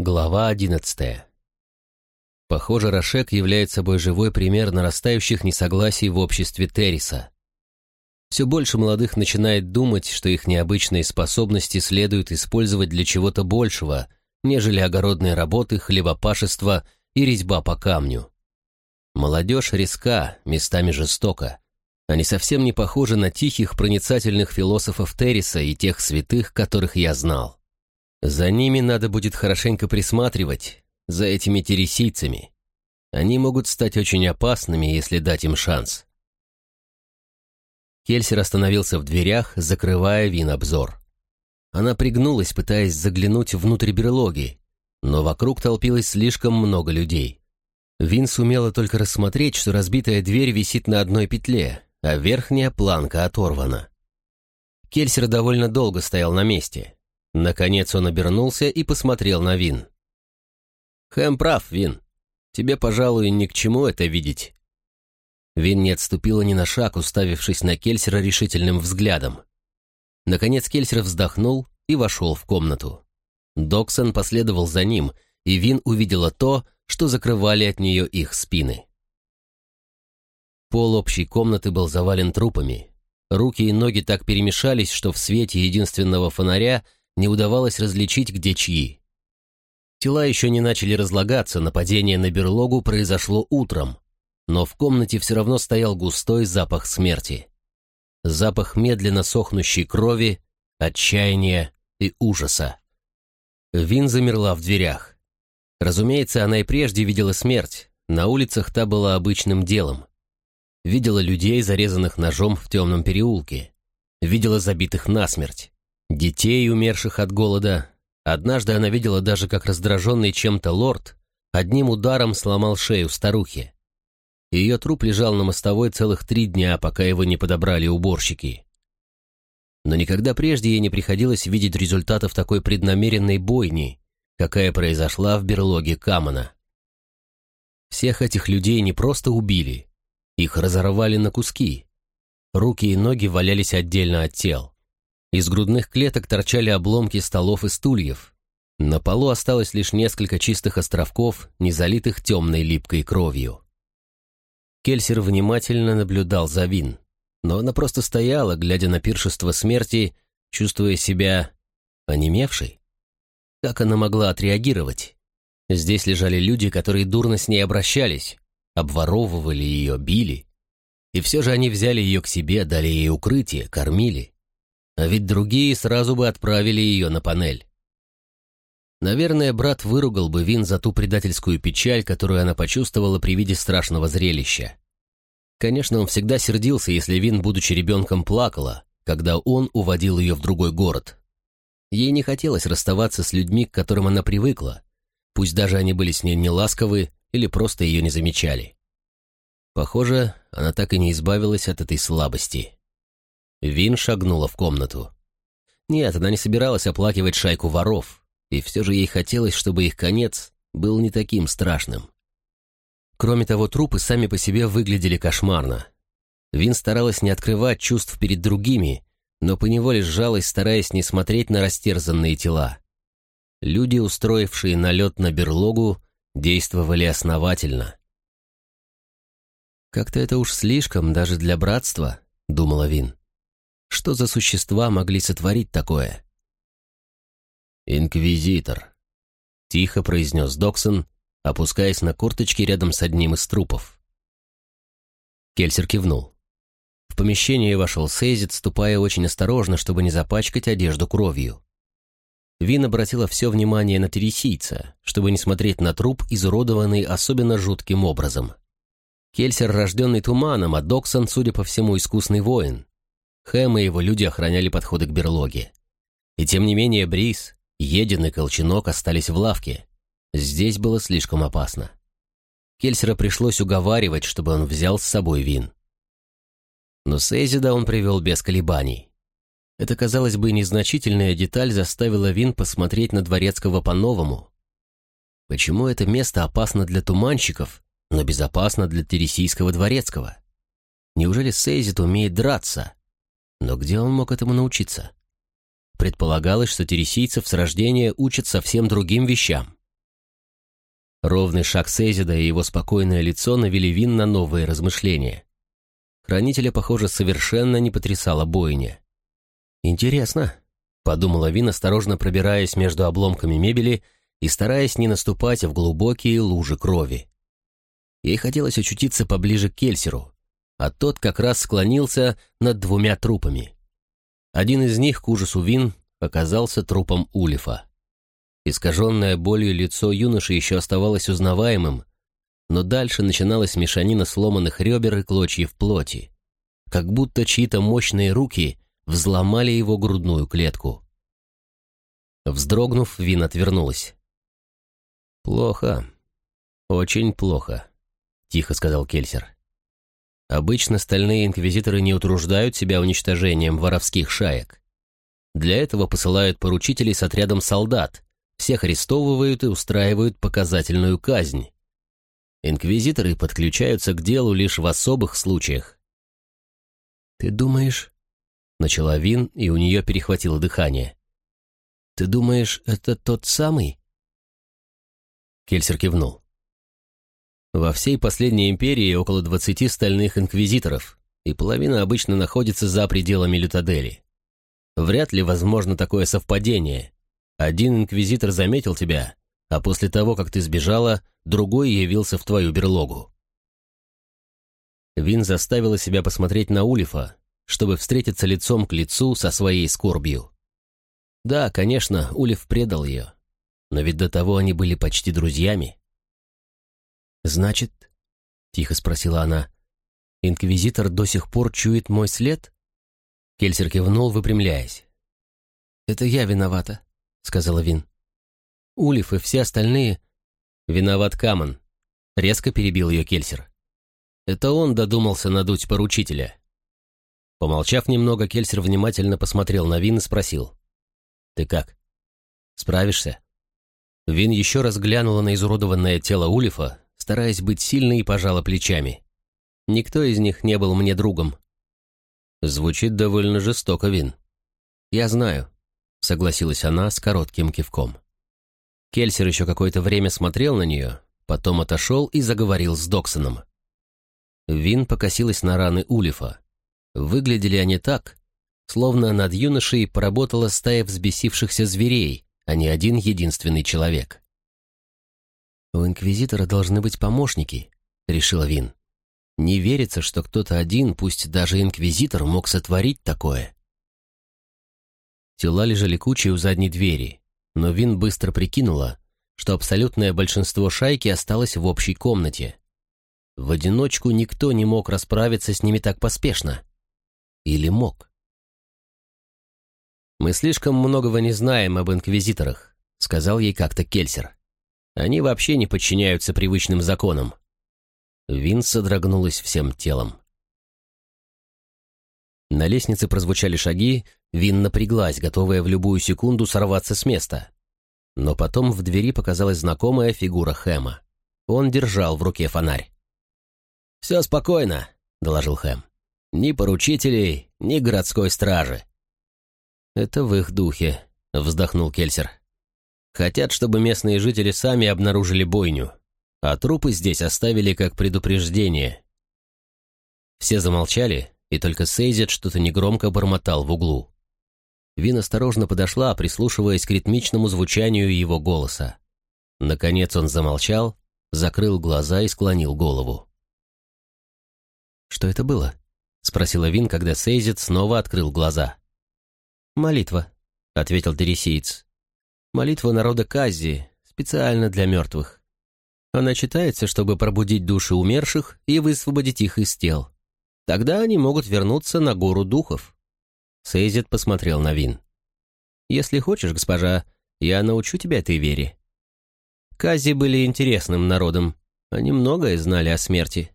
Глава одиннадцатая. Похоже, Рошек является собой живой пример нарастающих несогласий в обществе Терриса. Все больше молодых начинает думать, что их необычные способности следует использовать для чего-то большего, нежели огородные работы, хлебопашество и резьба по камню. Молодежь резка, местами жестока. Они совсем не похожи на тихих, проницательных философов Терриса и тех святых, которых я знал. За ними надо будет хорошенько присматривать, за этими тересийцами. Они могут стать очень опасными, если дать им шанс. Кельсер остановился в дверях, закрывая Вин обзор. Она пригнулась, пытаясь заглянуть внутрь берлоги, но вокруг толпилось слишком много людей. Вин сумела только рассмотреть, что разбитая дверь висит на одной петле, а верхняя планка оторвана. Кельсер довольно долго стоял на месте. Наконец он обернулся и посмотрел на Вин. «Хэм прав, Вин. Тебе, пожалуй, ни к чему это видеть». Вин не отступила ни на шаг, уставившись на Кельсера решительным взглядом. Наконец Кельсер вздохнул и вошел в комнату. Доксон последовал за ним, и Вин увидела то, что закрывали от нее их спины. Пол общей комнаты был завален трупами. Руки и ноги так перемешались, что в свете единственного фонаря – не удавалось различить, где чьи. Тела еще не начали разлагаться, нападение на берлогу произошло утром, но в комнате все равно стоял густой запах смерти. Запах медленно сохнущей крови, отчаяния и ужаса. Вин замерла в дверях. Разумеется, она и прежде видела смерть, на улицах та была обычным делом. Видела людей, зарезанных ножом в темном переулке. Видела забитых насмерть детей, умерших от голода. Однажды она видела даже, как раздраженный чем-то лорд одним ударом сломал шею старухи. Ее труп лежал на мостовой целых три дня, пока его не подобрали уборщики. Но никогда прежде ей не приходилось видеть результатов такой преднамеренной бойни, какая произошла в берлоге Камана. Всех этих людей не просто убили, их разорвали на куски. Руки и ноги валялись отдельно от тел. Из грудных клеток торчали обломки столов и стульев. На полу осталось лишь несколько чистых островков, не залитых темной липкой кровью. Кельсер внимательно наблюдал за Вин, но она просто стояла, глядя на пиршество смерти, чувствуя себя онемевшей. Как она могла отреагировать? Здесь лежали люди, которые дурно с ней обращались, обворовывали ее, били. И все же они взяли ее к себе, дали ей укрытие, кормили. А ведь другие сразу бы отправили ее на панель. Наверное, брат выругал бы Вин за ту предательскую печаль, которую она почувствовала при виде страшного зрелища. Конечно, он всегда сердился, если Вин, будучи ребенком, плакала, когда он уводил ее в другой город. Ей не хотелось расставаться с людьми, к которым она привыкла, пусть даже они были с ней неласковы или просто ее не замечали. Похоже, она так и не избавилась от этой слабости. Вин шагнула в комнату. Нет, она не собиралась оплакивать шайку воров, и все же ей хотелось, чтобы их конец был не таким страшным. Кроме того, трупы сами по себе выглядели кошмарно. Вин старалась не открывать чувств перед другими, но поневоле сжалась, стараясь не смотреть на растерзанные тела. Люди, устроившие налет на берлогу, действовали основательно. «Как-то это уж слишком даже для братства», — думала Вин. Что за существа могли сотворить такое? «Инквизитор», — тихо произнес Доксон, опускаясь на курточки рядом с одним из трупов. Кельсер кивнул. В помещение вошел Сейзит, ступая очень осторожно, чтобы не запачкать одежду кровью. Вин обратила все внимание на тересийца, чтобы не смотреть на труп, изуродованный особенно жутким образом. Кельсер, рожденный туманом, а Доксон, судя по всему, искусный воин, Хэм и его люди охраняли подходы к берлоге. И тем не менее Брис, Един и Колченок остались в лавке. Здесь было слишком опасно. Кельсера пришлось уговаривать, чтобы он взял с собой вин. Но Сейзида он привел без колебаний. Эта, казалось бы, незначительная деталь заставила Вин посмотреть на Дворецкого по-новому. Почему это место опасно для туманщиков, но безопасно для Тересийского Дворецкого? Неужели Сейзит умеет драться? Но где он мог этому научиться? Предполагалось, что тересийцев с рождения учат совсем другим вещам. Ровный шаг Сейзида и его спокойное лицо навели Вин на новые размышления. Хранителя, похоже, совершенно не потрясала бойня. «Интересно», — подумала Вин, осторожно пробираясь между обломками мебели и стараясь не наступать в глубокие лужи крови. Ей хотелось очутиться поближе к Кельсеру, а тот как раз склонился над двумя трупами. Один из них, к ужасу Вин, оказался трупом Улифа. Искаженное болью лицо юноши еще оставалось узнаваемым, но дальше начиналась мешанина сломанных ребер и клочьев плоти, как будто чьи-то мощные руки взломали его грудную клетку. Вздрогнув, Вин отвернулась. «Плохо. Очень плохо», — тихо сказал Кельсер. «Обычно стальные инквизиторы не утруждают себя уничтожением воровских шаек. Для этого посылают поручителей с отрядом солдат, всех арестовывают и устраивают показательную казнь. Инквизиторы подключаются к делу лишь в особых случаях. «Ты думаешь...» — начала Вин, и у нее перехватило дыхание. «Ты думаешь, это тот самый?» Кельсер кивнул. Во всей последней империи около двадцати стальных инквизиторов, и половина обычно находится за пределами Лютадели. Вряд ли возможно такое совпадение. Один инквизитор заметил тебя, а после того, как ты сбежала, другой явился в твою берлогу. Вин заставила себя посмотреть на Улифа, чтобы встретиться лицом к лицу со своей скорбью. Да, конечно, Улеф предал ее, но ведь до того они были почти друзьями. «Значит, — тихо спросила она, — инквизитор до сих пор чует мой след?» Кельсер кивнул, выпрямляясь. «Это я виновата», — сказала Вин. Улеф и все остальные... Виноват Камон. Резко перебил ее Кельсер. Это он додумался надуть поручителя. Помолчав немного, Кельсер внимательно посмотрел на Вин и спросил. «Ты как? Справишься?» Вин еще раз глянула на изуродованное тело Улифа, стараясь быть сильной пожала плечами. «Никто из них не был мне другом». Звучит довольно жестоко, Вин. «Я знаю», — согласилась она с коротким кивком. Кельсер еще какое-то время смотрел на нее, потом отошел и заговорил с Доксоном. Вин покосилась на раны Улифа. Выглядели они так, словно над юношей поработала стая взбесившихся зверей, а не один единственный человек. «У Инквизитора должны быть помощники», — решила Вин. «Не верится, что кто-то один, пусть даже Инквизитор, мог сотворить такое». Тела лежали кучей у задней двери, но Вин быстро прикинула, что абсолютное большинство шайки осталось в общей комнате. В одиночку никто не мог расправиться с ними так поспешно. Или мог? «Мы слишком многого не знаем об инквизиторах», — сказал ей как-то Кельсер. «Они вообще не подчиняются привычным законам». Вин содрогнулась всем телом. На лестнице прозвучали шаги, Вин напряглась, готовая в любую секунду сорваться с места. Но потом в двери показалась знакомая фигура Хэма. Он держал в руке фонарь. «Все спокойно», — доложил Хэм. «Ни поручителей, ни городской стражи». «Это в их духе», — вздохнул Кельсер. «Хотят, чтобы местные жители сами обнаружили бойню, а трупы здесь оставили как предупреждение». Все замолчали, и только Сейзет что-то негромко бормотал в углу. Вин осторожно подошла, прислушиваясь к ритмичному звучанию его голоса. Наконец он замолчал, закрыл глаза и склонил голову. «Что это было?» — спросила Вин, когда Сейзет снова открыл глаза. «Молитва», — ответил Тересиец. «Молитва народа Кази, специально для мертвых. Она читается, чтобы пробудить души умерших и высвободить их из тел. Тогда они могут вернуться на гору духов. Сейзит посмотрел на Вин. «Если хочешь, госпожа, я научу тебя этой вере». Кази были интересным народом. Они многое знали о смерти.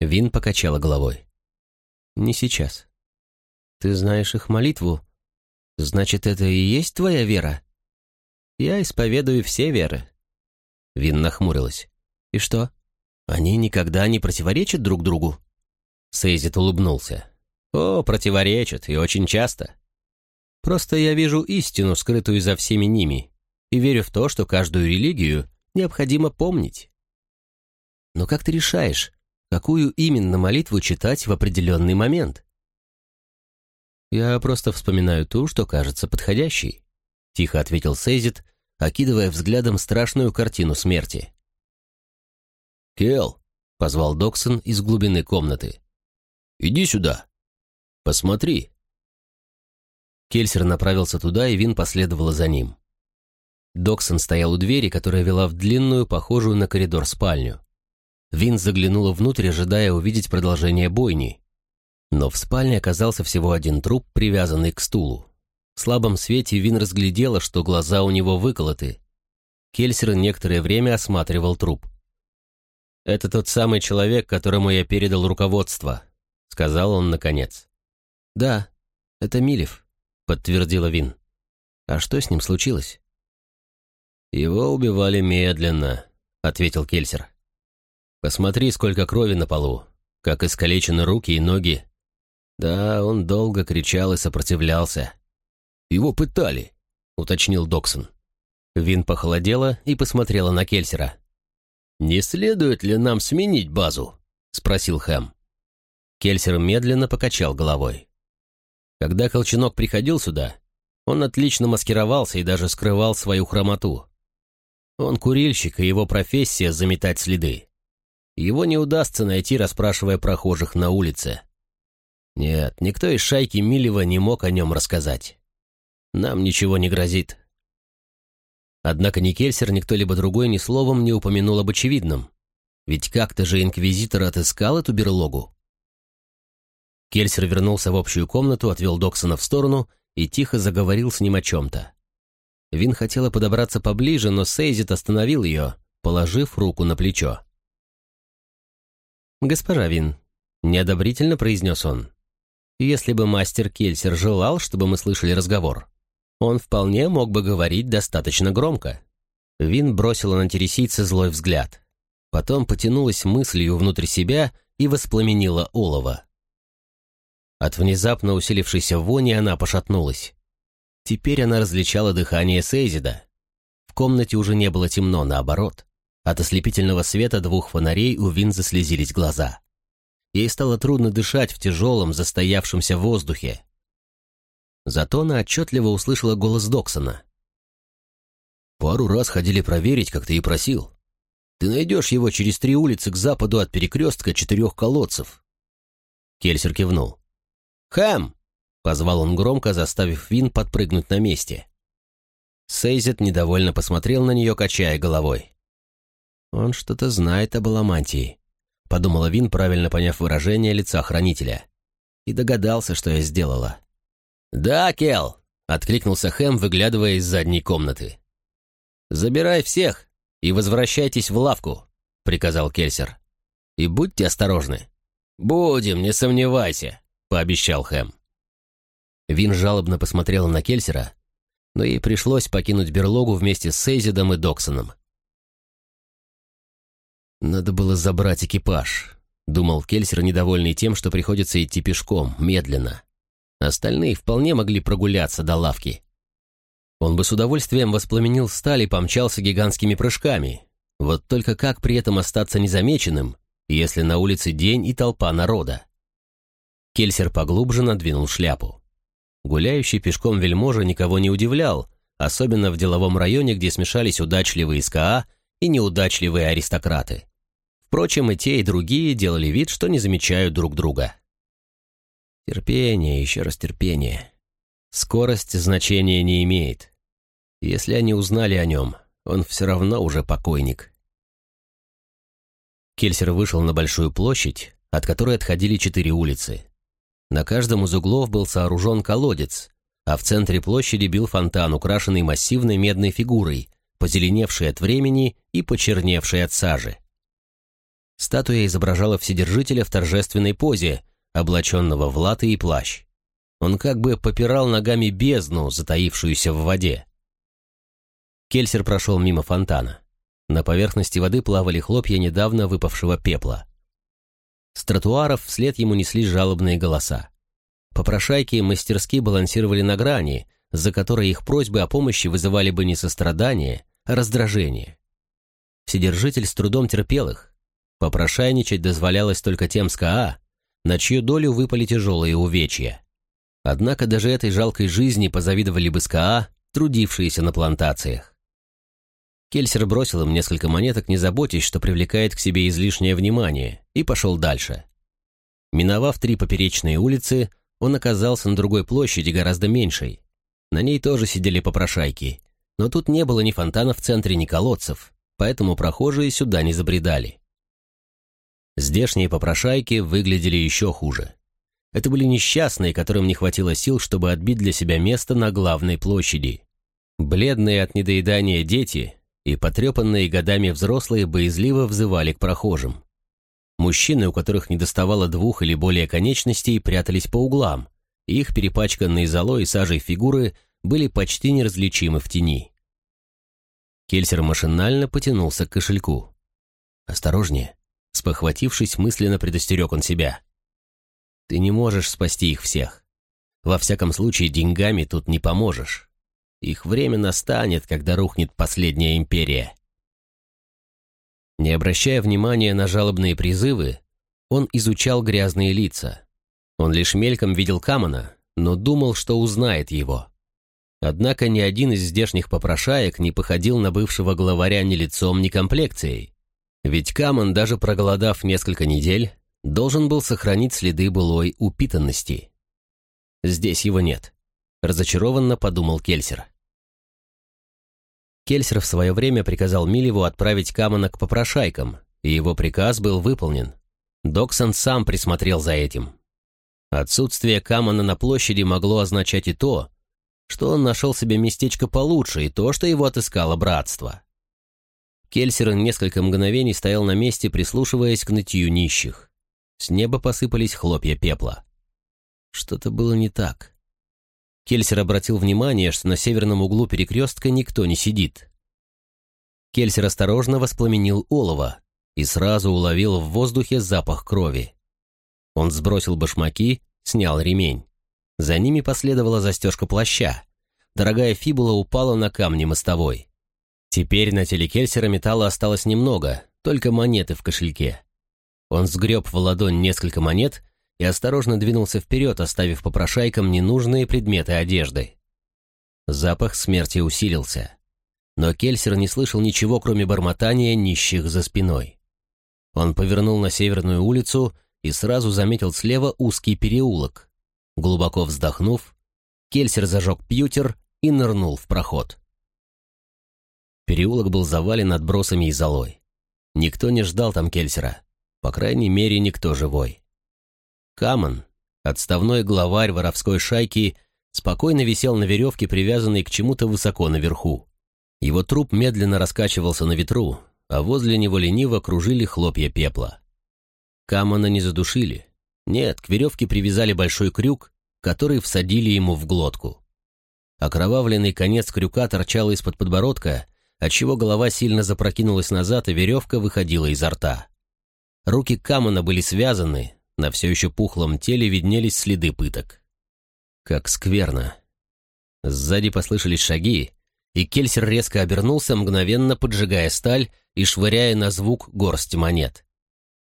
Вин покачала головой. «Не сейчас. Ты знаешь их молитву. Значит, это и есть твоя вера?» «Я исповедую все веры». Вин нахмурилась. «И что? Они никогда не противоречат друг другу?» Сейзит улыбнулся. «О, противоречат, и очень часто. Просто я вижу истину, скрытую за всеми ними, и верю в то, что каждую религию необходимо помнить. Но как ты решаешь, какую именно молитву читать в определенный момент? Я просто вспоминаю ту, что кажется подходящей, тихо ответил Сейзит, окидывая взглядом страшную картину смерти. «Кел!» — позвал Доксон из глубины комнаты. «Иди сюда! Посмотри!» Кельсер направился туда, и Вин последовала за ним. Доксон стоял у двери, которая вела в длинную, похожую на коридор спальню. Вин заглянула внутрь, ожидая увидеть продолжение бойни. Но в спальне оказался всего один труп, привязанный к стулу. В слабом свете Вин разглядела, что глаза у него выколоты. Кельсер некоторое время осматривал труп. «Это тот самый человек, которому я передал руководство», — сказал он наконец. «Да, это Милев», — подтвердила Вин. «А что с ним случилось?» «Его убивали медленно», — ответил Кельсер. «Посмотри, сколько крови на полу, как искалечены руки и ноги. Да, он долго кричал и сопротивлялся. Его пытали», — уточнил Доксон. Вин похолодела и посмотрела на Кельсера. «Не следует ли нам сменить базу?» — спросил Хэм. Кельсер медленно покачал головой. Когда Колченок приходил сюда, он отлично маскировался и даже скрывал свою хромоту. Он курильщик, и его профессия — заметать следы. Его не удастся найти, расспрашивая прохожих на улице. Нет, никто из шайки Милева не мог о нем рассказать. Нам ничего не грозит. Однако ни Кельсер, ни кто-либо другой ни словом не упомянул об очевидном. Ведь как-то же Инквизитор отыскал эту берлогу. Кельсер вернулся в общую комнату, отвел Доксона в сторону и тихо заговорил с ним о чем-то. Вин хотела подобраться поближе, но Сейзит остановил ее, положив руку на плечо. «Госпожа Вин», — неодобрительно произнес он, — «если бы мастер Кельсер желал, чтобы мы слышали разговор, он вполне мог бы говорить достаточно громко». Вин бросила на тересийца злой взгляд. Потом потянулась мыслью внутрь себя и воспламенила олово. От внезапно усилившейся вони она пошатнулась. Теперь она различала дыхание Сейзида. В комнате уже не было темно, наоборот. От ослепительного света двух фонарей у Вин заслезились глаза. Ей стало трудно дышать в тяжелом, застоявшемся воздухе. Зато она отчетливо услышала голос Доксона. «Пару раз ходили проверить, как ты и просил. Ты найдешь его через три улицы к западу от перекрестка четырех колодцев». Кельсер кивнул. «Хэм!» Позвал он громко, заставив Вин подпрыгнуть на месте. Сейзет недовольно посмотрел на нее, качая головой. «Он что-то знает об Аламантии», — подумала Вин, правильно поняв выражение лица хранителя. И догадался, что я сделала. «Да, Кел!» — откликнулся Хэм, выглядывая из задней комнаты. «Забирай всех и возвращайтесь в лавку», — приказал Кельсер. «И будьте осторожны». «Будем, не сомневайся», — пообещал Хэм. Вин жалобно посмотрела на Кельсера, но ей пришлось покинуть берлогу вместе с Сейзидом и Доксоном. «Надо было забрать экипаж», — думал Кельсер, недовольный тем, что приходится идти пешком, медленно. Остальные вполне могли прогуляться до лавки. Он бы с удовольствием воспламенил сталь и помчался гигантскими прыжками. Вот только как при этом остаться незамеченным, если на улице день и толпа народа? Кельсер поглубже надвинул шляпу. Гуляющий пешком вельможа никого не удивлял, особенно в деловом районе, где смешались удачливые СКА и неудачливые аристократы. Впрочем, и те, и другие делали вид, что не замечают друг друга. Терпение, еще раз терпение. Скорость значения не имеет. Если они узнали о нем, он все равно уже покойник. Кельсер вышел на большую площадь, от которой отходили четыре улицы. На каждом из углов был сооружен колодец, а в центре площади бил фонтан, украшенный массивной медной фигурой, позеленевшей от времени и почерневшей от сажи. Статуя изображала Вседержителя в торжественной позе, облаченного в латы и плащ. Он как бы попирал ногами бездну, затаившуюся в воде. Кельсер прошел мимо фонтана. На поверхности воды плавали хлопья недавно выпавшего пепла. С тротуаров вслед ему неслись жалобные голоса. Попрошайки мастерски балансировали на грани, за которой их просьбы о помощи вызывали бы не сострадание, а раздражение. Вседержитель с трудом терпел их. Попрошайничать дозволялось только тем с КА, на чью долю выпали тяжелые увечья. Однако даже этой жалкой жизни позавидовали бы СКА, трудившиеся на плантациях. Кельсер бросил им несколько монеток, не заботясь, что привлекает к себе излишнее внимание, и пошел дальше. Миновав три поперечные улицы, он оказался на другой площади, гораздо меньшей. На ней тоже сидели попрошайки, но тут не было ни фонтана в центре, ни колодцев, поэтому прохожие сюда не забредали. Здешние попрошайки выглядели еще хуже. Это были несчастные, которым не хватило сил, чтобы отбить для себя место на главной площади. Бледные от недоедания дети и потрепанные годами взрослые боязливо взывали к прохожим. Мужчины, у которых недоставало двух или более конечностей, прятались по углам, их перепачканные золой и сажей фигуры были почти неразличимы в тени. Кельсер машинально потянулся к кошельку. «Осторожнее», — спохватившись, мысленно предостерег он себя. «Ты не можешь спасти их всех. Во всяком случае, деньгами тут не поможешь. Их время настанет, когда рухнет последняя империя». Не обращая внимания на жалобные призывы, он изучал грязные лица. Он лишь мельком видел Камана, но думал, что узнает его. Однако ни один из здешних попрошаек не походил на бывшего главаря ни лицом, ни комплекцией. Ведь Камон, даже проголодав несколько недель, должен был сохранить следы былой упитанности. Здесь его нет. Разочарованно подумал Кельсер. Кельсер в свое время приказал Милеву отправить Камона к попрошайкам, и его приказ был выполнен. Доксон сам присмотрел за этим. Отсутствие Камона на площади могло означать и то, что он нашел себе местечко получше и то, что его отыскало братство. Кельсер несколько мгновений стоял на месте, прислушиваясь к нытью нищих. С неба посыпались хлопья пепла. Что-то было не так. Кельсер обратил внимание, что на северном углу перекрестка никто не сидит. Кельсер осторожно воспламенил олово и сразу уловил в воздухе запах крови. Он сбросил башмаки, снял ремень. За ними последовала застежка плаща. Дорогая фибула упала на камни мостовой. Теперь на теле Кельсера металла осталось немного, только монеты в кошельке. Он сгреб в ладонь несколько монет и осторожно двинулся вперед, оставив попрошайкам ненужные предметы одежды. Запах смерти усилился. Но Кельсер не слышал ничего, кроме бормотания нищих за спиной. Он повернул на северную улицу и сразу заметил слева узкий переулок. Глубоко вздохнув, Кельсер зажег пьютер и нырнул в проход. Переулок был завален отбросами и золой. Никто не ждал там Кельсера. По крайней мере, никто живой. Камон, отставной главарь воровской шайки, спокойно висел на веревке, привязанной к чему-то высоко наверху. Его труп медленно раскачивался на ветру, а возле него лениво кружили хлопья пепла. Камона не задушили, нет, к веревке привязали большой крюк, который всадили ему в глотку. Окровавленный конец крюка торчал из-под подбородка, отчего голова сильно запрокинулась назад, и веревка выходила изо рта. Руки Камона были связаны, на все еще пухлом теле виднелись следы пыток. Как скверно. Сзади послышались шаги, и Кельсер резко обернулся, мгновенно поджигая сталь и швыряя на звук горсть монет.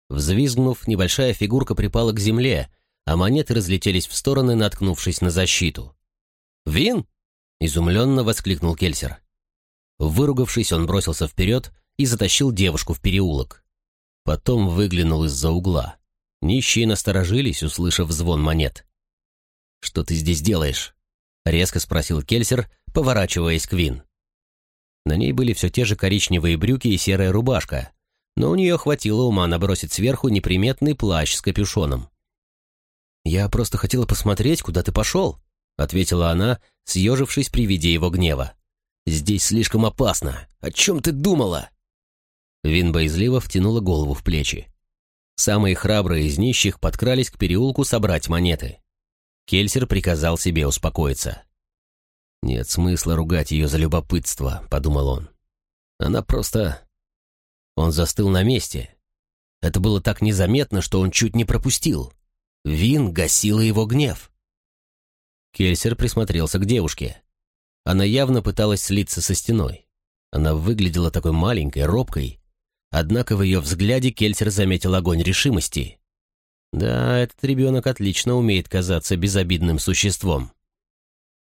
Взвизгнув, небольшая фигурка припала к земле, а монеты разлетелись в стороны, наткнувшись на защиту. «Вин?» — изумленно воскликнул Кельсер. Выругавшись, он бросился вперед и затащил девушку в переулок. Потом выглянул из-за угла. Нищие насторожились, услышав звон монет. «Что ты здесь делаешь?» — резко спросил Кельсер, поворачиваясь к Вин. На ней были все те же коричневые брюки и серая рубашка, но у нее хватило ума набросить сверху неприметный плащ с капюшоном. «Я просто хотела посмотреть, куда ты пошел», — ответила она, съежившись при виде его гнева. «Здесь слишком опасно. О чем ты думала?» Вин боязливо втянула голову в плечи. Самые храбрые из нищих подкрались к переулку собрать монеты. Кельсер приказал себе успокоиться. «Нет смысла ругать ее за любопытство», — подумал он. «Она просто он застыл на месте. Это было так незаметно, что он чуть не пропустил. Вин гасила его гнев. Кельсер присмотрелся к девушке. Она явно пыталась слиться со стеной. Она выглядела такой маленькой, робкой, однако в ее взгляде Кельсер заметил огонь решимости. Да, этот ребенок отлично умеет казаться безобидным существом.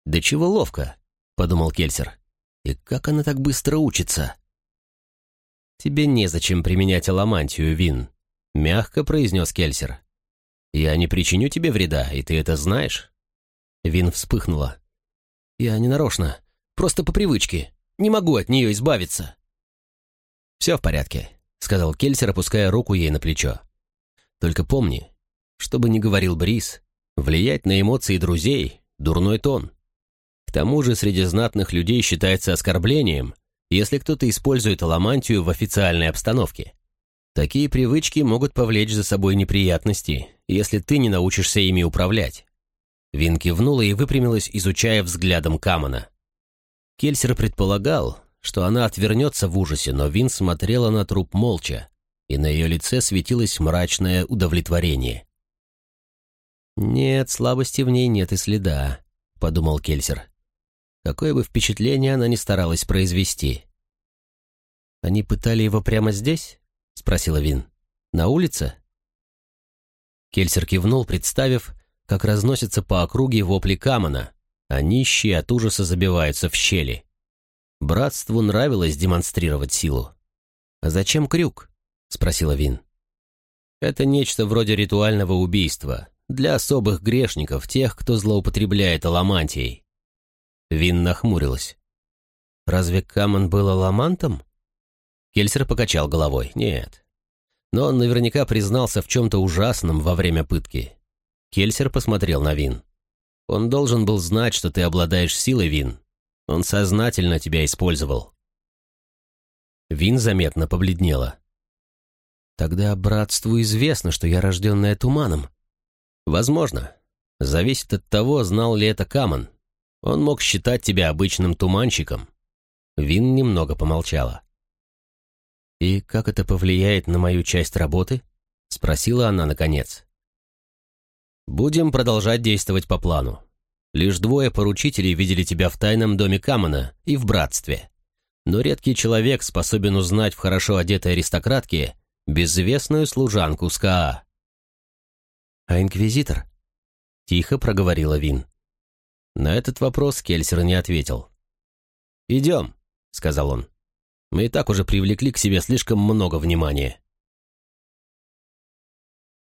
«Да чего ловко», — подумал Кельсер. «И как она так быстро учится?» «Тебе незачем применять аламантию, Вин», — мягко произнес Кельсер. «Я не причиню тебе вреда, и ты это знаешь?» Вин вспыхнула. «Я не нарочно, просто по привычке. Не могу от нее избавиться». «Все в порядке», — сказал Кельсер, опуская руку ей на плечо. «Только помни, что бы ни говорил Брис, влиять на эмоции друзей — дурной тон. К тому же среди знатных людей считается оскорблением, если кто-то использует аламантию в официальной обстановке. Такие привычки могут повлечь за собой неприятности, если ты не научишься ими управлять. Вин кивнула и выпрямилась, изучая взглядом Камона. Кельсер предполагал, что она отвернется в ужасе, но Вин смотрела на труп молча, и на ее лице светилось мрачное удовлетворение. «Нет, слабости в ней нет и следа», — подумал Кельсер. Какое бы впечатление она ни старалась произвести. «Они пытали его прямо здесь?» — спросила Вин. «На улице?» Кельсер кивнул, представив, как разносятся по округе вопли Камона, а нищие от ужаса забиваются в щели. Братству нравилось демонстрировать силу. «А зачем крюк?» — спросила Вин. «Это нечто вроде ритуального убийства, для особых грешников, тех, кто злоупотребляет алломантией». Вин нахмурилась. «Разве Камон был алломантом?» Кельсер покачал головой. «Нет». Но он наверняка признался в чем-то ужасном во время пытки. Кельсер посмотрел на Вин. «Он должен был знать, что ты обладаешь силой, Вин. Он сознательно тебя использовал». Вин заметно побледнела. «Тогда братству известно, что я рожденная туманом». «Возможно. Зависит от того, знал ли это Камон. Он мог считать тебя обычным туманщиком». Вин немного помолчала. «И как это повлияет на мою часть работы?» — спросила она наконец. «Будем продолжать действовать по плану. Лишь двое поручителей видели тебя в тайном доме Камона и в братстве. Но редкий человек способен узнать в хорошо одетой аристократке безвестную служанку СКА». «А инквизитор?» — тихо проговорила Вин. На этот вопрос Кельсер не ответил. «Идем», — сказал он. Мы и так уже привлекли к себе слишком много внимания.